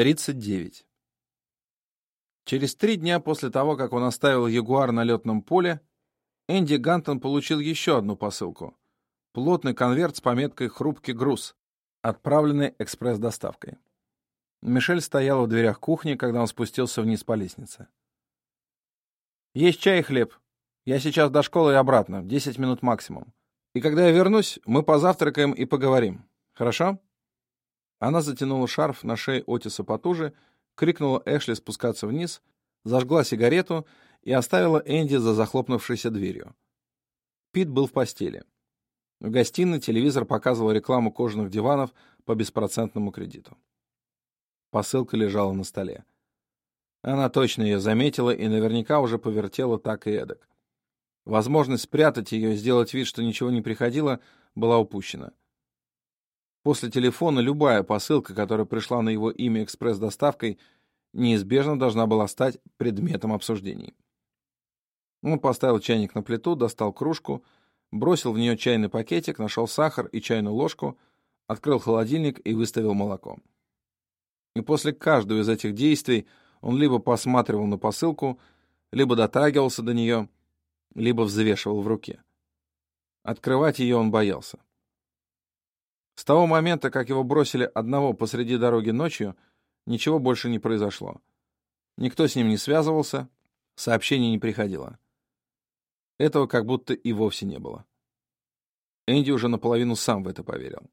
39. Через три дня после того, как он оставил Ягуар на летном поле, Энди Гантон получил еще одну посылку. Плотный конверт с пометкой «Хрупкий груз», отправленный экспресс-доставкой. Мишель стояла в дверях кухни, когда он спустился вниз по лестнице. «Есть чай и хлеб. Я сейчас до школы и обратно, 10 минут максимум. И когда я вернусь, мы позавтракаем и поговорим. Хорошо?» Она затянула шарф на шее Отиса потуже, крикнула Эшли спускаться вниз, зажгла сигарету и оставила Энди за захлопнувшейся дверью. Пит был в постели. В гостиной телевизор показывал рекламу кожаных диванов по беспроцентному кредиту. Посылка лежала на столе. Она точно ее заметила и наверняка уже повертела так и эдак. Возможность спрятать ее и сделать вид, что ничего не приходило, была упущена. После телефона любая посылка, которая пришла на его имя экспресс-доставкой, неизбежно должна была стать предметом обсуждений. Он поставил чайник на плиту, достал кружку, бросил в нее чайный пакетик, нашел сахар и чайную ложку, открыл холодильник и выставил молоко. И после каждого из этих действий он либо посматривал на посылку, либо дотрагивался до нее, либо взвешивал в руке. Открывать ее он боялся. С того момента, как его бросили одного посреди дороги ночью, ничего больше не произошло. Никто с ним не связывался, сообщений не приходило. Этого как будто и вовсе не было. Энди уже наполовину сам в это поверил.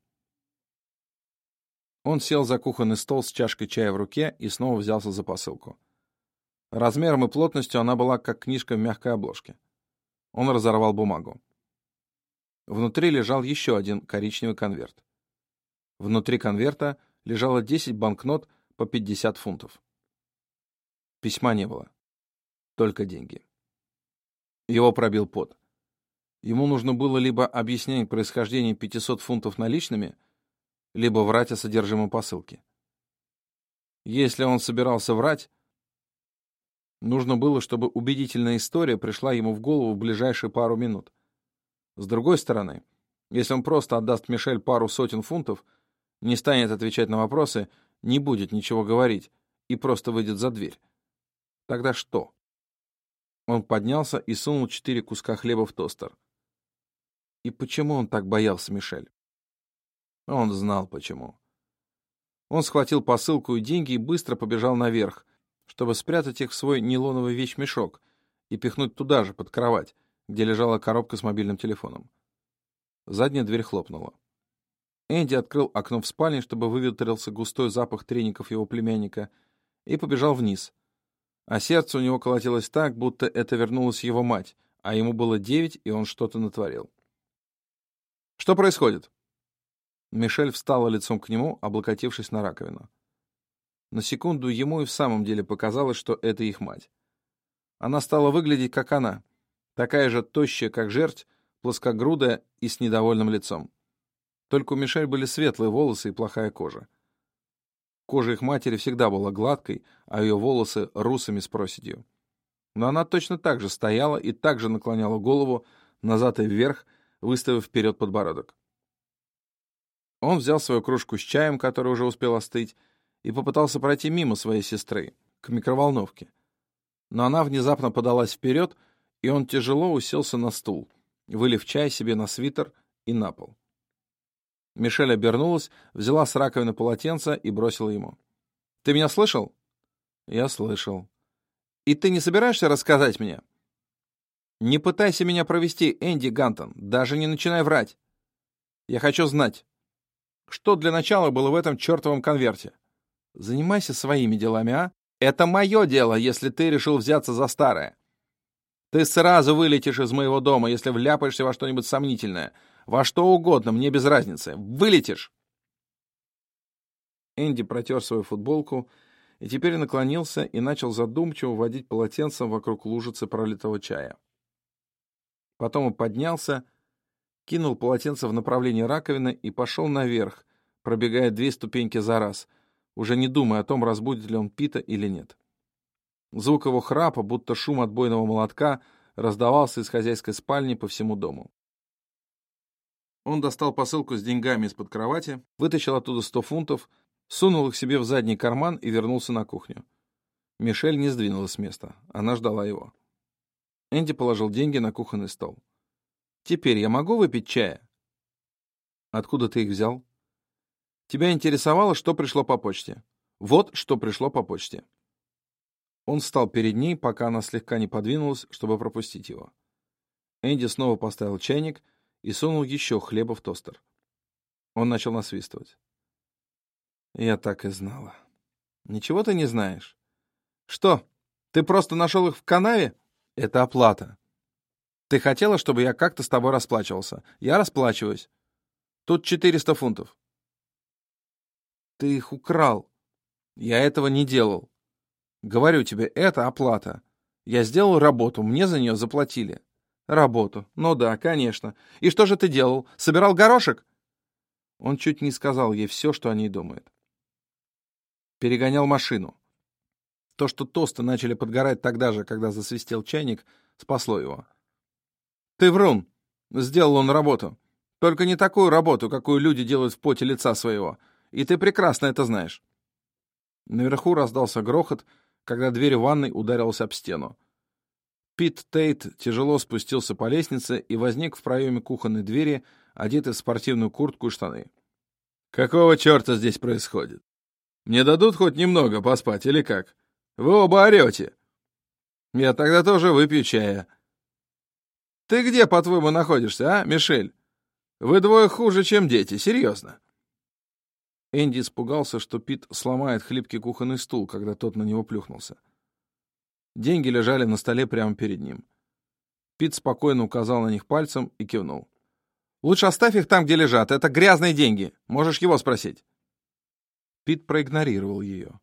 Он сел за кухонный стол с чашкой чая в руке и снова взялся за посылку. Размером и плотностью она была как книжка в мягкой обложке. Он разорвал бумагу. Внутри лежал еще один коричневый конверт. Внутри конверта лежало 10 банкнот по 50 фунтов. Письма не было. Только деньги. Его пробил пот. Ему нужно было либо объяснять происхождение 500 фунтов наличными, либо врать о содержимом посылки. Если он собирался врать, нужно было, чтобы убедительная история пришла ему в голову в ближайшие пару минут. С другой стороны, если он просто отдаст Мишель пару сотен фунтов — не станет отвечать на вопросы, не будет ничего говорить и просто выйдет за дверь. Тогда что? Он поднялся и сунул четыре куска хлеба в тостер. И почему он так боялся Мишель? Он знал почему. Он схватил посылку и деньги и быстро побежал наверх, чтобы спрятать их в свой нейлоновый вещмешок и пихнуть туда же, под кровать, где лежала коробка с мобильным телефоном. Задняя дверь хлопнула. Энди открыл окно в спальне, чтобы выветрился густой запах треников его племянника, и побежал вниз. А сердце у него колотилось так, будто это вернулась его мать, а ему было девять, и он что-то натворил. «Что происходит?» Мишель встала лицом к нему, облокотившись на раковину. На секунду ему и в самом деле показалось, что это их мать. Она стала выглядеть, как она, такая же тощая, как жерть, плоскогрудая и с недовольным лицом. Только у Мишель были светлые волосы и плохая кожа. Кожа их матери всегда была гладкой, а ее волосы — русыми с проседью. Но она точно так же стояла и так же наклоняла голову назад и вверх, выставив вперед подбородок. Он взял свою кружку с чаем, которая уже успел остыть, и попытался пройти мимо своей сестры, к микроволновке. Но она внезапно подалась вперед, и он тяжело уселся на стул, вылив чай себе на свитер и на пол. Мишель обернулась, взяла с раковины полотенце и бросила ему. «Ты меня слышал?» «Я слышал». «И ты не собираешься рассказать мне?» «Не пытайся меня провести, Энди Гантон, даже не начинай врать. Я хочу знать, что для начала было в этом чертовом конверте. Занимайся своими делами, а? Это мое дело, если ты решил взяться за старое. Ты сразу вылетишь из моего дома, если вляпаешься во что-нибудь сомнительное, во что угодно, мне без разницы. Вылетишь!» Энди протер свою футболку и теперь наклонился и начал задумчиво водить полотенцем вокруг лужицы пролитого чая. Потом он поднялся, кинул полотенце в направлении раковины и пошел наверх, пробегая две ступеньки за раз, уже не думая о том, разбудит ли он Пита или нет. Звук его храпа, будто шум отбойного молотка, раздавался из хозяйской спальни по всему дому. Он достал посылку с деньгами из-под кровати, вытащил оттуда сто фунтов, Сунул их себе в задний карман и вернулся на кухню. Мишель не сдвинулась с места. Она ждала его. Энди положил деньги на кухонный стол. «Теперь я могу выпить чая?» «Откуда ты их взял?» «Тебя интересовало, что пришло по почте?» «Вот что пришло по почте». Он встал перед ней, пока она слегка не подвинулась, чтобы пропустить его. Энди снова поставил чайник и сунул еще хлеба в тостер. Он начал насвистывать. «Я так и знала. Ничего ты не знаешь?» «Что, ты просто нашел их в канаве?» «Это оплата. Ты хотела, чтобы я как-то с тобой расплачивался. Я расплачиваюсь. Тут 400 фунтов». «Ты их украл. Я этого не делал. Говорю тебе, это оплата. Я сделал работу, мне за нее заплатили. Работу. Ну да, конечно. И что же ты делал? Собирал горошек? Он чуть не сказал ей все, что о ней думает. Перегонял машину. То, что тосты начали подгорать тогда же, когда засвистел чайник, спасло его. Ты врун. Сделал он работу. Только не такую работу, какую люди делают в поте лица своего. И ты прекрасно это знаешь. Наверху раздался грохот, когда дверь ванной ударилась об стену. Пит Тейт тяжело спустился по лестнице и возник в проеме кухонной двери, одетый в спортивную куртку и штаны. «Какого черта здесь происходит? Мне дадут хоть немного поспать или как? Вы оба орете!» «Я тогда тоже выпью чая». «Ты где, по-твоему, находишься, а, Мишель? Вы двое хуже, чем дети, серьезно?» Энди испугался, что Пит сломает хлипкий кухонный стул, когда тот на него плюхнулся. Деньги лежали на столе прямо перед ним. Пит спокойно указал на них пальцем и кивнул. «Лучше оставь их там, где лежат. Это грязные деньги. Можешь его спросить». Пит проигнорировал ее.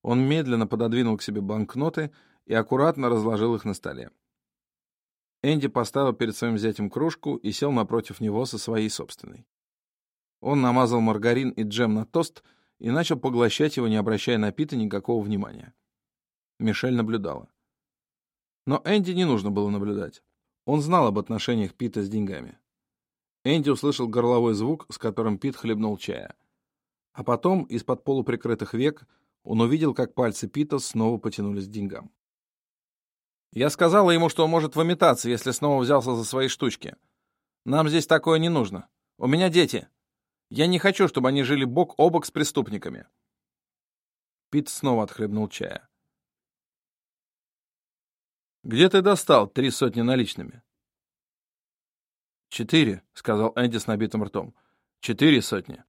Он медленно пододвинул к себе банкноты и аккуратно разложил их на столе. Энди поставил перед своим зятем кружку и сел напротив него со своей собственной. Он намазал маргарин и джем на тост и начал поглощать его, не обращая на Пита никакого внимания. Мишель наблюдала. Но Энди не нужно было наблюдать. Он знал об отношениях Пита с деньгами. Энди услышал горловой звук, с которым Пит хлебнул чая. А потом, из-под полуприкрытых век, он увидел, как пальцы Пита снова потянулись к деньгам. «Я сказала ему, что он может выметаться, если снова взялся за свои штучки. Нам здесь такое не нужно. У меня дети. Я не хочу, чтобы они жили бок о бок с преступниками. Пит снова отхлебнул чая. «Где ты достал три сотни наличными?» «Четыре», — сказал Энди с набитым ртом. «Четыре сотни».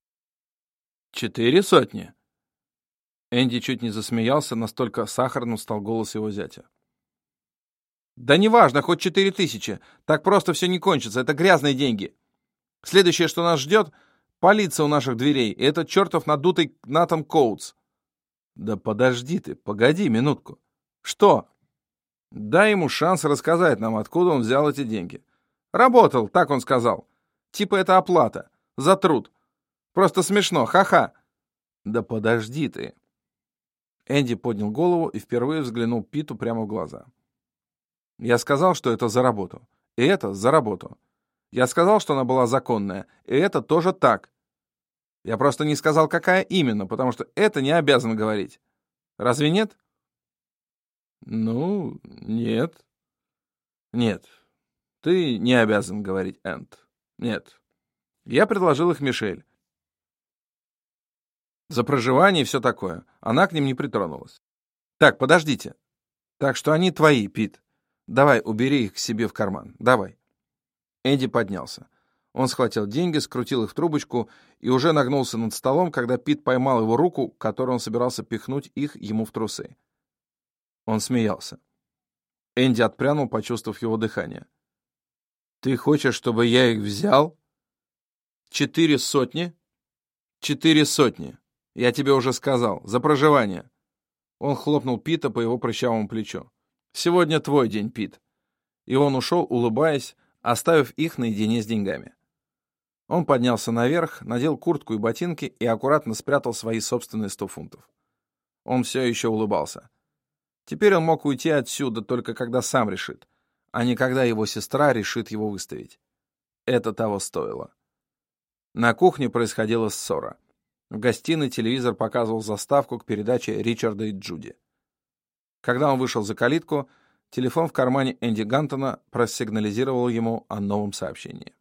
«Четыре сотни?» Энди чуть не засмеялся, настолько сахарным стал голос его зятя. «Да неважно, хоть четыре тысячи. Так просто все не кончится. Это грязные деньги. Следующее, что нас ждет, Полиция у наших дверей, и этот чертов надутый Натан Коутс. Да подожди ты, погоди минутку. Что? Дай ему шанс рассказать нам, откуда он взял эти деньги. Работал, так он сказал. Типа это оплата. За труд. Просто смешно, ха-ха. Да подожди ты. Энди поднял голову и впервые взглянул Питу прямо в глаза. Я сказал, что это за работу. И это за работу. Я сказал, что она была законная. И это тоже так. Я просто не сказал, какая именно, потому что это не обязан говорить. Разве нет? Ну, нет. Нет. Ты не обязан говорить, Энд. Нет. Я предложил их Мишель. За проживание и все такое. Она к ним не притронулась. Так, подождите. Так что они твои, Пит. Давай, убери их к себе в карман. Давай. Эдди поднялся. Он схватил деньги, скрутил их в трубочку и уже нагнулся над столом, когда Пит поймал его руку, которой он собирался пихнуть их ему в трусы. Он смеялся. Энди отпрянул, почувствовав его дыхание. «Ты хочешь, чтобы я их взял?» «Четыре сотни?» «Четыре сотни. Я тебе уже сказал. За проживание». Он хлопнул Пита по его прыщавому плечу. «Сегодня твой день, Пит». И он ушел, улыбаясь, оставив их наедине с деньгами. Он поднялся наверх, надел куртку и ботинки и аккуратно спрятал свои собственные сто фунтов. Он все еще улыбался. Теперь он мог уйти отсюда только когда сам решит, а не когда его сестра решит его выставить. Это того стоило. На кухне происходила ссора. В гостиной телевизор показывал заставку к передаче Ричарда и Джуди. Когда он вышел за калитку, телефон в кармане Энди Гантона просигнализировал ему о новом сообщении.